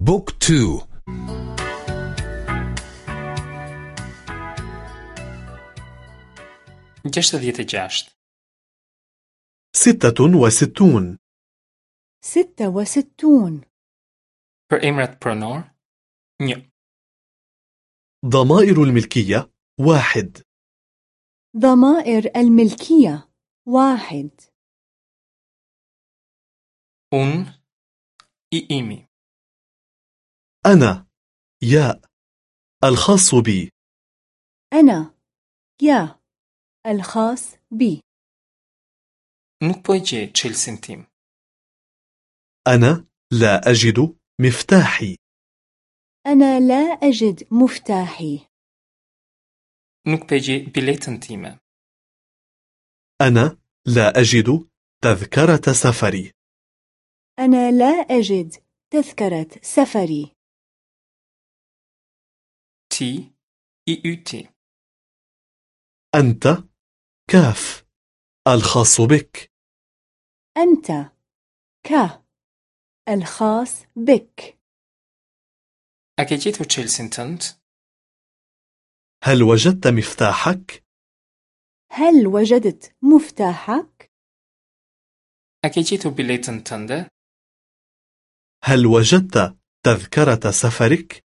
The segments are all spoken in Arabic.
بوك تو. gjashtëdhjetë e gjashtë. ستة وستون. ستة وستون. Përemrat pronorë një ضمائر الملكية واحد. ضمائر الملكية واحد. Un i imi. أنا يا الخاص بي. أنا يا الخاص بي. Nuk po çelësin tim أنا لا أجد مفتاحي. أنا لا أجد مفتاحي. Nuk po e gjej biletën time. أنا لا أجد تذكرة سفري. أنا لا أجد تذكرة سفري. Ti i yti أنت كاف الخاص بك أنت ك الخاص بك çelësin tënd هل وجدت مفتاحك؟ هل وجدت مفتاحك؟ gjetur biletën tënde هل وجدت تذكرة سفرك؟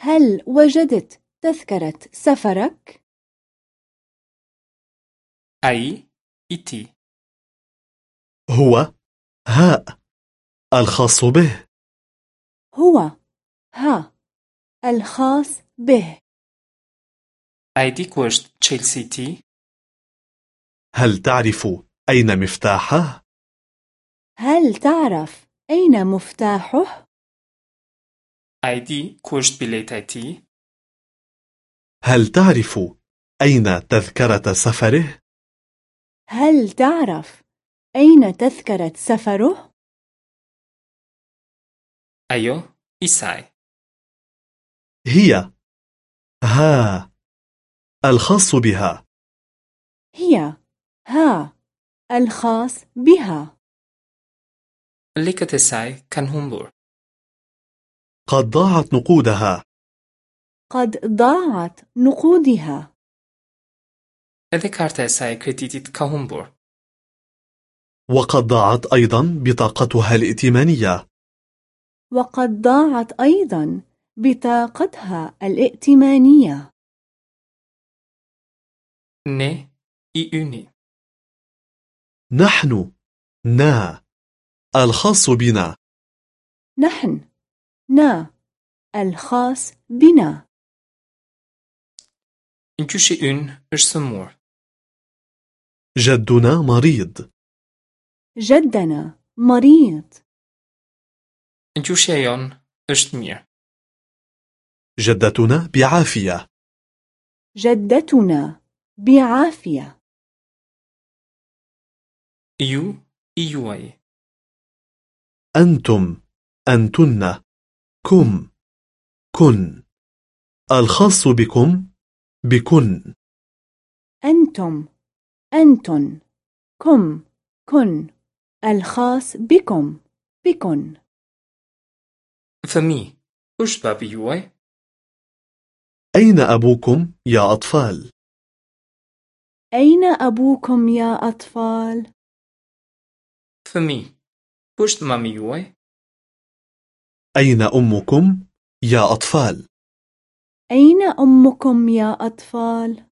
هل وجدت تذكرة سفرك؟ i ti هو هاء الخاص به هو ها الخاص به është çelësi i ti هل تعرف أين مفتاحه؟ هل تعرف أين مفتاحه؟ Bileta e ti هل تعرف أين تذكرة سفره؟ هل تعرف أين تذكرة سفره؟ i saj هي. ها. الخاص بها. هي. ها. الخاص بها. saj kanë humbur قد ضاعت نقودها. قد ضاعت نقودها. Saj e kreditit ka humbur. وقد ضاعت أيضا بطاقتها الائتمانية. وقد ضاعت أيضا بطاقتها الائتمانية. Ne i yni. نحن نا الخاص بنا. نحن نا الخاص بنا. Gjyshi ynë është sëmur جدنا مريض. جدنا مريض. Gjyshja jon është mirë جدتنا بعافية. جدتنا بعافية. Ju i juaj أنتم أنتن. كم كن. الخاص بكم. بكن. أنتم. أنتن. كم. كن. الخاص بكم. بكن. fëmi është babi juaj أين أبوكم يا أطفال؟ أين أبوكم يا أطفال؟ fëmi është mami juaj أين أمكم يا أطفال؟ أين أمكم يا أطفال؟